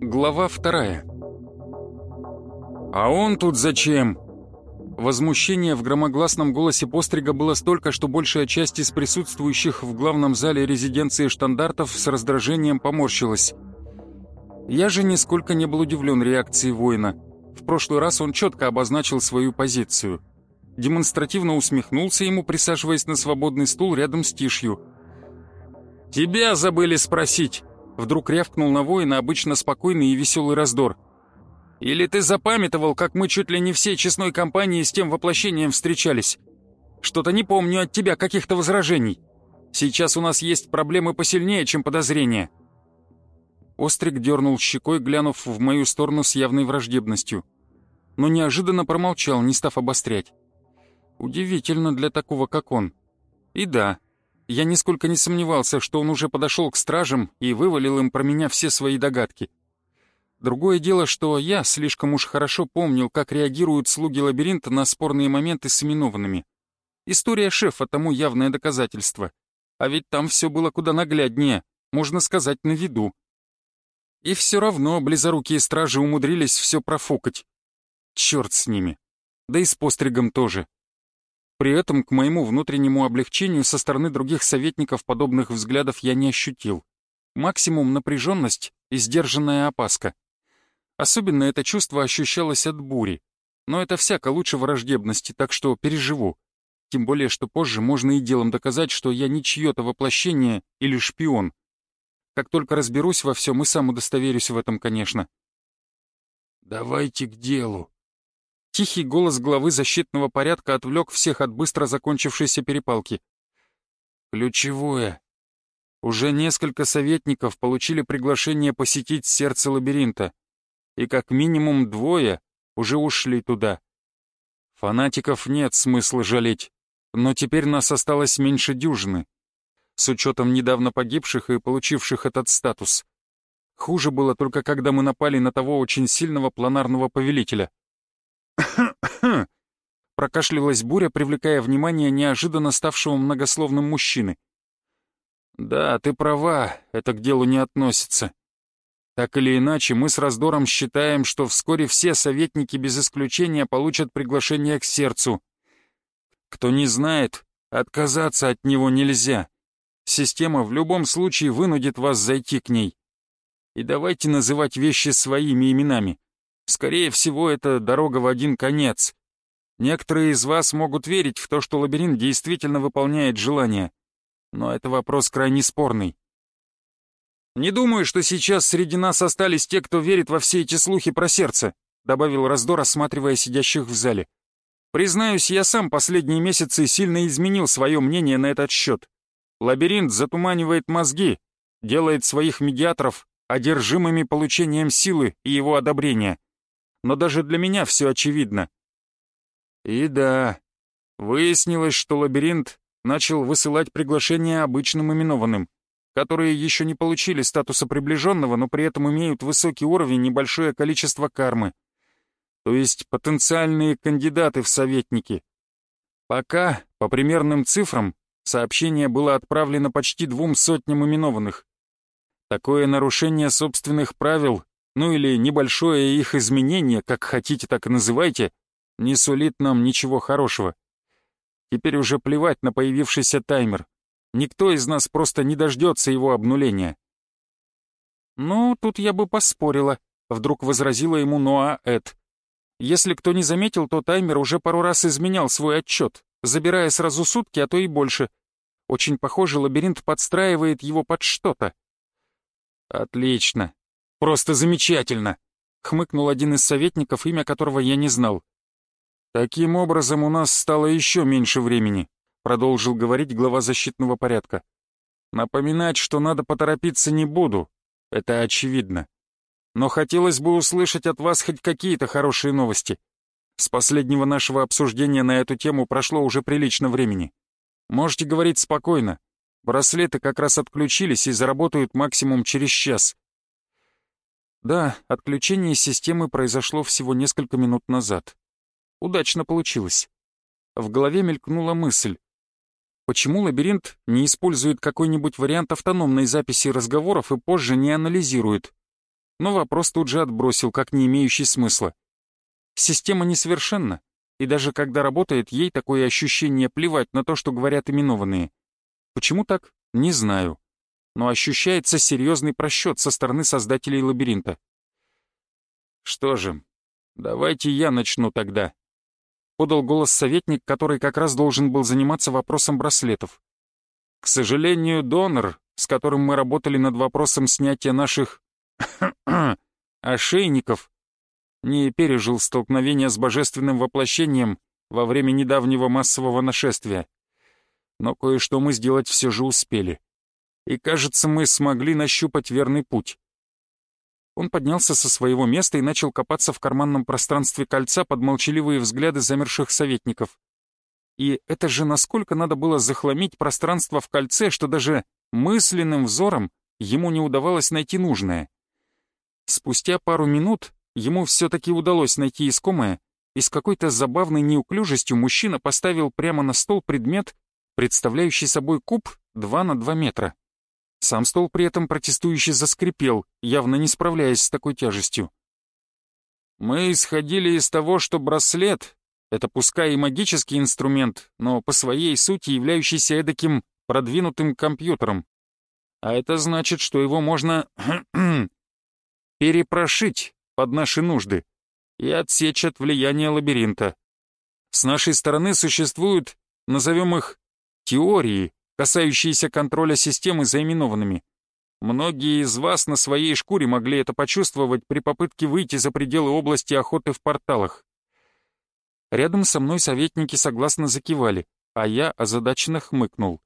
Глава вторая. «А он тут зачем?» Возмущение в громогласном голосе пострига было столько, что большая часть из присутствующих в главном зале резиденции штандартов с раздражением поморщилась. Я же нисколько не был удивлен реакцией воина. В прошлый раз он четко обозначил свою позицию. Демонстративно усмехнулся ему, присаживаясь на свободный стул рядом с Тишью. «Тебя забыли спросить!» Вдруг рявкнул на воина обычно спокойный и веселый раздор. «Или ты запамятовал, как мы чуть ли не всей честной компании с тем воплощением встречались? Что-то не помню от тебя каких-то возражений. Сейчас у нас есть проблемы посильнее, чем подозрения». Острик дернул щекой, глянув в мою сторону с явной враждебностью. Но неожиданно промолчал, не став обострять. Удивительно для такого, как он. И да, я нисколько не сомневался, что он уже подошел к стражам и вывалил им про меня все свои догадки. Другое дело, что я слишком уж хорошо помнил, как реагируют слуги лабиринта на спорные моменты с именованными. История шефа тому явное доказательство. А ведь там все было куда нагляднее, можно сказать, на виду. И все равно близорукие стражи умудрились все профукать. Черт с ними. Да и с постригом тоже. При этом к моему внутреннему облегчению со стороны других советников подобных взглядов я не ощутил. Максимум напряженность и сдержанная опаска. Особенно это чувство ощущалось от бури. Но это всяко лучше враждебности, так что переживу. Тем более, что позже можно и делом доказать, что я не чье-то воплощение или шпион. Как только разберусь во всем и сам удостоверюсь в этом, конечно. «Давайте к делу», Тихий голос главы защитного порядка отвлек всех от быстро закончившейся перепалки. «Ключевое. Уже несколько советников получили приглашение посетить сердце лабиринта, и как минимум двое уже ушли туда. Фанатиков нет смысла жалеть, но теперь нас осталось меньше дюжины, с учетом недавно погибших и получивших этот статус. Хуже было только когда мы напали на того очень сильного планарного повелителя. Прокашлялась буря, привлекая внимание неожиданно ставшего многословным мужчины. «Да, ты права, это к делу не относится. Так или иначе, мы с раздором считаем, что вскоре все советники без исключения получат приглашение к сердцу. Кто не знает, отказаться от него нельзя. Система в любом случае вынудит вас зайти к ней. И давайте называть вещи своими именами. Скорее всего, это дорога в один конец. Некоторые из вас могут верить в то, что лабиринт действительно выполняет желания. Но это вопрос крайне спорный. «Не думаю, что сейчас среди нас остались те, кто верит во все эти слухи про сердце», добавил Раздор, осматривая сидящих в зале. «Признаюсь, я сам последние месяцы сильно изменил свое мнение на этот счет. Лабиринт затуманивает мозги, делает своих медиаторов одержимыми получением силы и его одобрения но даже для меня все очевидно. И да, выяснилось, что лабиринт начал высылать приглашения обычным именованным, которые еще не получили статуса приближенного, но при этом имеют высокий уровень и большое количество кармы. То есть потенциальные кандидаты в советники. Пока, по примерным цифрам, сообщение было отправлено почти двум сотням именованных. Такое нарушение собственных правил ну или небольшое их изменение, как хотите, так и называйте, не сулит нам ничего хорошего. Теперь уже плевать на появившийся таймер. Никто из нас просто не дождется его обнуления. «Ну, тут я бы поспорила», — вдруг возразила ему Ноа Эд. «Если кто не заметил, то таймер уже пару раз изменял свой отчет, забирая сразу сутки, а то и больше. Очень похоже, лабиринт подстраивает его под что-то». «Отлично. «Просто замечательно!» — хмыкнул один из советников, имя которого я не знал. «Таким образом, у нас стало еще меньше времени», — продолжил говорить глава защитного порядка. «Напоминать, что надо поторопиться, не буду. Это очевидно. Но хотелось бы услышать от вас хоть какие-то хорошие новости. С последнего нашего обсуждения на эту тему прошло уже прилично времени. Можете говорить спокойно. Браслеты как раз отключились и заработают максимум через час. Да, отключение системы произошло всего несколько минут назад. Удачно получилось. В голове мелькнула мысль. Почему лабиринт не использует какой-нибудь вариант автономной записи разговоров и позже не анализирует? Но вопрос тут же отбросил, как не имеющий смысла. Система несовершенна, и даже когда работает, ей такое ощущение плевать на то, что говорят именованные. Почему так? Не знаю. Но ощущается серьезный просчет со стороны создателей лабиринта. Что же, давайте я начну тогда. Подал голос советник, который как раз должен был заниматься вопросом браслетов. К сожалению, донор, с которым мы работали над вопросом снятия наших ошейников, не пережил столкновения с божественным воплощением во время недавнего массового нашествия. Но кое-что мы сделать все же успели. И кажется, мы смогли нащупать верный путь. Он поднялся со своего места и начал копаться в карманном пространстве кольца под молчаливые взгляды замерших советников. И это же насколько надо было захламить пространство в кольце, что даже мысленным взором ему не удавалось найти нужное. Спустя пару минут ему все-таки удалось найти искомое, и с какой-то забавной неуклюжестью мужчина поставил прямо на стол предмет, представляющий собой куб 2 на 2 метра. Сам стол при этом протестующе заскрипел, явно не справляясь с такой тяжестью. «Мы исходили из того, что браслет — это пускай и магический инструмент, но по своей сути являющийся эдаким продвинутым компьютером. А это значит, что его можно перепрошить под наши нужды и отсечь от влияния лабиринта. С нашей стороны существуют, назовем их, теории, касающиеся контроля системы за именованными. Многие из вас на своей шкуре могли это почувствовать при попытке выйти за пределы области охоты в порталах. Рядом со мной советники согласно закивали, а я озадаченно хмыкнул.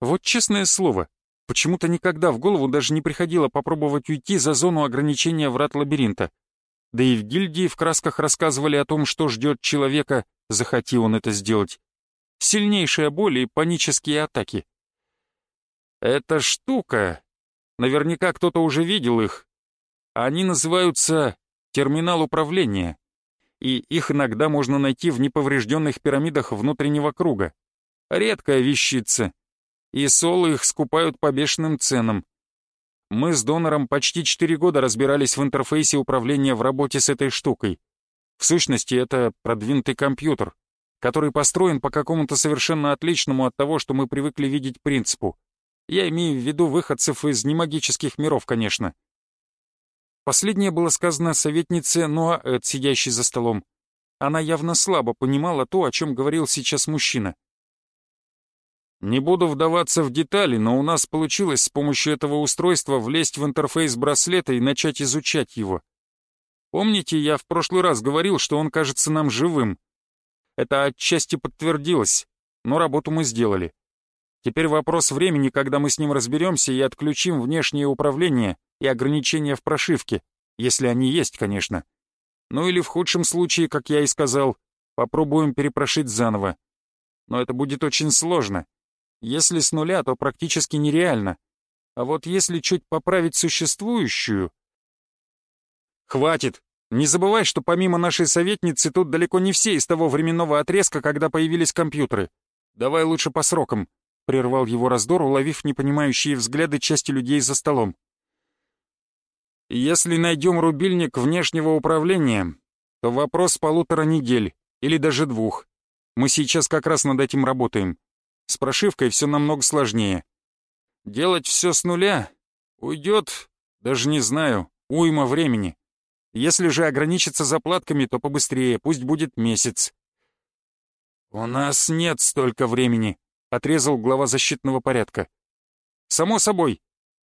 Вот честное слово, Почему-то никогда в голову даже не приходило попробовать уйти за зону ограничения врат лабиринта. Да и в гильдии в красках рассказывали о том, что ждет человека, захоти он это сделать. Сильнейшая боль и панические атаки. Эта штука... Наверняка кто-то уже видел их. Они называются терминал управления, и их иногда можно найти в неповрежденных пирамидах внутреннего круга. Редкая вещица, и соло их скупают по бешеным ценам. Мы с донором почти 4 года разбирались в интерфейсе управления в работе с этой штукой. В сущности, это продвинутый компьютер, который построен по какому-то совершенно отличному от того, что мы привыкли видеть принципу. Я имею в виду выходцев из немагических миров, конечно. Последнее было сказано советнице Ноаэт, сидящей за столом. Она явно слабо понимала то, о чем говорил сейчас мужчина. Не буду вдаваться в детали, но у нас получилось с помощью этого устройства влезть в интерфейс браслета и начать изучать его. Помните, я в прошлый раз говорил, что он кажется нам живым? Это отчасти подтвердилось, но работу мы сделали. Теперь вопрос времени, когда мы с ним разберемся и отключим внешнее управление и ограничения в прошивке, если они есть, конечно. Ну или в худшем случае, как я и сказал, попробуем перепрошить заново. Но это будет очень сложно. Если с нуля, то практически нереально. А вот если чуть поправить существующую... Хватит! Не забывай, что помимо нашей советницы тут далеко не все из того временного отрезка, когда появились компьютеры. Давай лучше по срокам. Прервал его раздор, уловив непонимающие взгляды части людей за столом. Если найдем рубильник внешнего управления, то вопрос полутора недель, или даже двух. Мы сейчас как раз над этим работаем. С прошивкой все намного сложнее. Делать все с нуля уйдет, даже не знаю, уйма времени. Если же ограничиться заплатками, то побыстрее, пусть будет месяц. «У нас нет столько времени», — отрезал глава защитного порядка. «Само собой.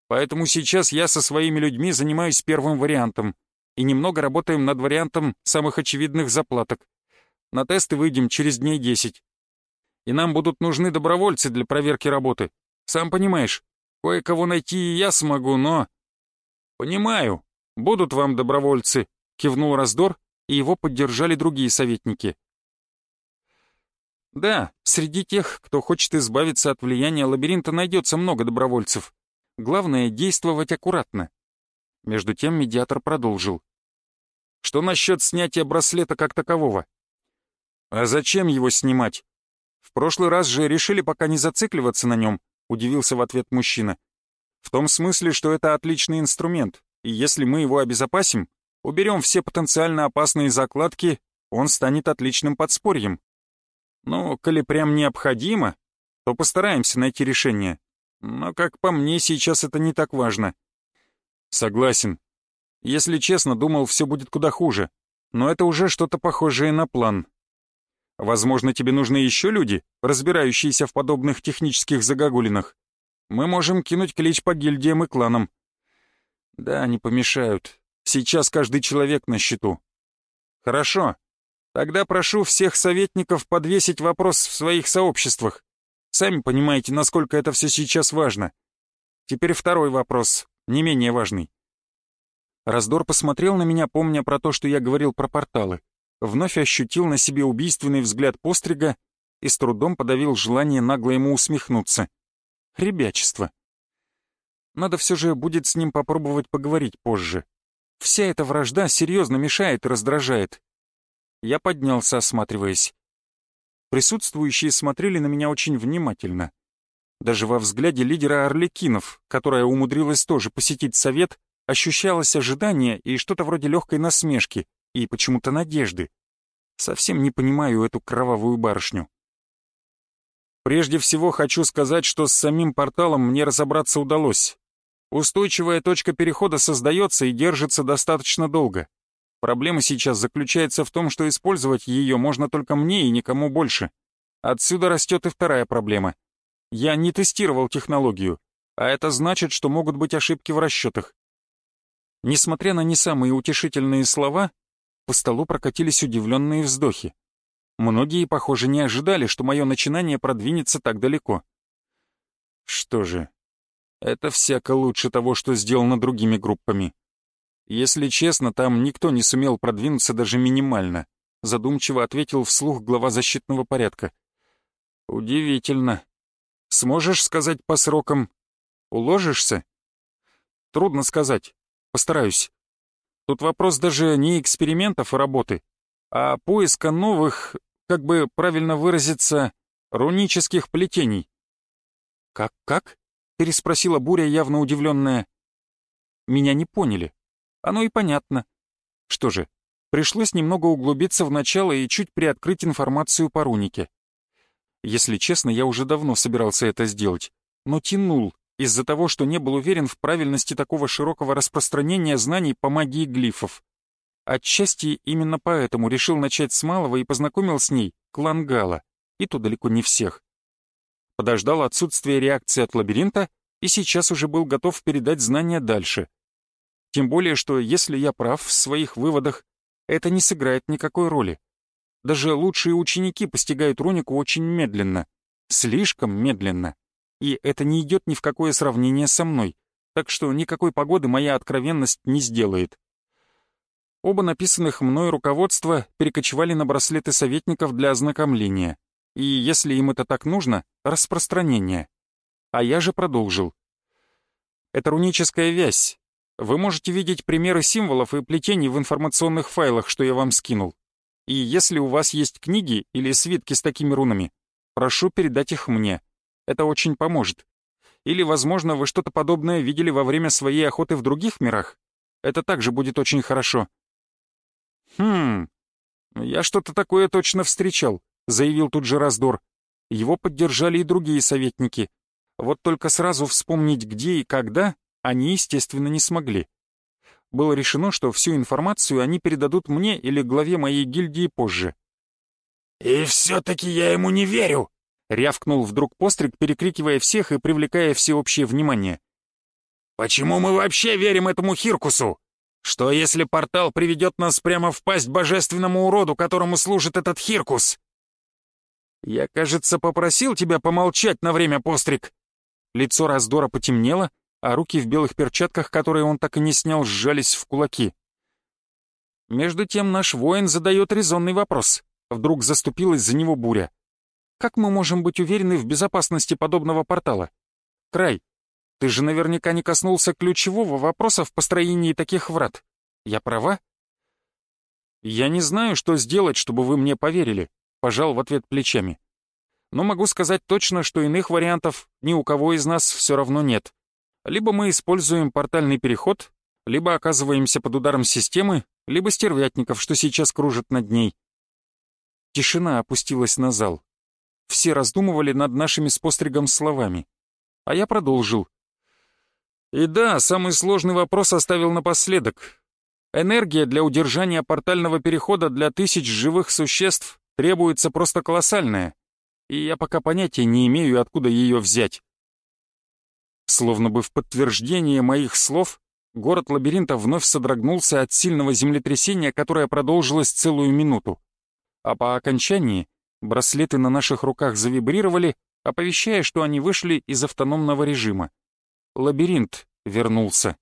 Поэтому сейчас я со своими людьми занимаюсь первым вариантом и немного работаем над вариантом самых очевидных заплаток. На тесты выйдем через дней десять и нам будут нужны добровольцы для проверки работы. Сам понимаешь, кое-кого найти и я смогу, но...» «Понимаю, будут вам добровольцы», — кивнул Раздор и его поддержали другие советники. Да, среди тех, кто хочет избавиться от влияния лабиринта, найдется много добровольцев. Главное — действовать аккуратно. Между тем медиатор продолжил. Что насчет снятия браслета как такового? А зачем его снимать? В прошлый раз же решили пока не зацикливаться на нем, удивился в ответ мужчина. В том смысле, что это отличный инструмент, и если мы его обезопасим, уберем все потенциально опасные закладки, он станет отличным подспорьем. Ну, коли прям необходимо, то постараемся найти решение. Но, как по мне, сейчас это не так важно. Согласен. Если честно, думал, все будет куда хуже. Но это уже что-то похожее на план. Возможно, тебе нужны еще люди, разбирающиеся в подобных технических загогулинах. Мы можем кинуть клич по гильдиям и кланам. Да, не помешают. Сейчас каждый человек на счету. Хорошо. Тогда прошу всех советников подвесить вопрос в своих сообществах. Сами понимаете, насколько это все сейчас важно. Теперь второй вопрос, не менее важный. Раздор посмотрел на меня, помня про то, что я говорил про порталы. Вновь ощутил на себе убийственный взгляд пострига и с трудом подавил желание нагло ему усмехнуться. Ребячество. Надо все же будет с ним попробовать поговорить позже. Вся эта вражда серьезно мешает и раздражает. Я поднялся, осматриваясь. Присутствующие смотрели на меня очень внимательно. Даже во взгляде лидера Орликинов, которая умудрилась тоже посетить совет, ощущалось ожидание и что-то вроде легкой насмешки и почему-то надежды. Совсем не понимаю эту кровавую барышню. Прежде всего хочу сказать, что с самим порталом мне разобраться удалось. Устойчивая точка перехода создается и держится достаточно долго. Проблема сейчас заключается в том, что использовать ее можно только мне и никому больше. Отсюда растет и вторая проблема. Я не тестировал технологию, а это значит, что могут быть ошибки в расчетах. Несмотря на не самые утешительные слова, по столу прокатились удивленные вздохи. Многие, похоже, не ожидали, что мое начинание продвинется так далеко. Что же, это всяко лучше того, что сделано другими группами. «Если честно, там никто не сумел продвинуться даже минимально», задумчиво ответил вслух глава защитного порядка. «Удивительно. Сможешь сказать по срокам? Уложишься?» «Трудно сказать. Постараюсь. Тут вопрос даже не экспериментов и работы, а поиска новых, как бы правильно выразиться, рунических плетений». «Как-как?» — переспросила Буря, явно удивленная. «Меня не поняли». Оно и понятно. Что же, пришлось немного углубиться в начало и чуть приоткрыть информацию по рунике. Если честно, я уже давно собирался это сделать, но тянул из-за того, что не был уверен в правильности такого широкого распространения знаний по магии глифов. Отчасти именно поэтому решил начать с малого и познакомил с ней клан Гала, и то далеко не всех. Подождал отсутствие реакции от лабиринта и сейчас уже был готов передать знания дальше — тем более, что если я прав в своих выводах, это не сыграет никакой роли. Даже лучшие ученики постигают рунику очень медленно. Слишком медленно. И это не идет ни в какое сравнение со мной. Так что никакой погоды моя откровенность не сделает. Оба написанных мной руководства перекочевали на браслеты советников для ознакомления. И, если им это так нужно, распространение. А я же продолжил. Это руническая вязь, вы можете видеть примеры символов и плетений в информационных файлах, что я вам скинул. И если у вас есть книги или свитки с такими рунами, прошу передать их мне. Это очень поможет. Или, возможно, вы что-то подобное видели во время своей охоты в других мирах? Это также будет очень хорошо. Хм, я что-то такое точно встречал, заявил тут же Раздор. Его поддержали и другие советники. Вот только сразу вспомнить где и когда они, естественно, не смогли. Было решено, что всю информацию они передадут мне или главе моей гильдии позже. «И все-таки я ему не верю!» — рявкнул вдруг постриг, перекрикивая всех и привлекая всеобщее внимание. «Почему мы вообще верим этому Хиркусу? Что если портал приведет нас прямо в пасть божественному уроду, которому служит этот Хиркус?» «Я, кажется, попросил тебя помолчать на время, постриг». Лицо раздора потемнело, а руки в белых перчатках, которые он так и не снял, сжались в кулаки. Между тем наш воин задает резонный вопрос. Вдруг заступилась за него буря. Как мы можем быть уверены в безопасности подобного портала? Край, ты же наверняка не коснулся ключевого вопроса в построении таких врат. Я права? Я не знаю, что сделать, чтобы вы мне поверили, пожал в ответ плечами. Но могу сказать точно, что иных вариантов ни у кого из нас все равно нет. Либо мы используем портальный переход, либо оказываемся под ударом системы, либо стервятников, что сейчас кружат над ней. Тишина опустилась на зал. Все раздумывали над нашими с постригом словами. А я продолжил. И да, самый сложный вопрос оставил напоследок. Энергия для удержания портального перехода для тысяч живых существ требуется просто колоссальная, и я пока понятия не имею, откуда ее взять. Словно бы в подтверждение моих слов, город лабиринта вновь содрогнулся от сильного землетрясения, которое продолжилось целую минуту. А по окончании браслеты на наших руках завибрировали, оповещая, что они вышли из автономного режима. Лабиринт вернулся.